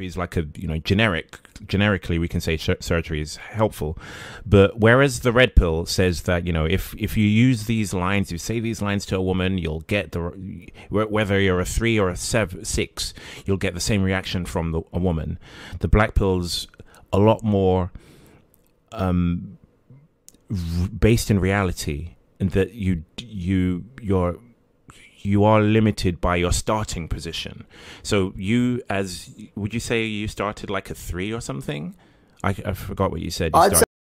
is like a you know generic generically we can say surgery is helpful. But whereas the red pill says that you know if if you use these lines you say these lines to a woman you'll get the whether you're a 3 or a seven, 6 you'll get the same reaction from the, a woman. The black pill's a lot more um based in reality and that you you you're you are limited by your starting position. So you, as would you say, you started like a three or something? I, I forgot what you said. You I'd.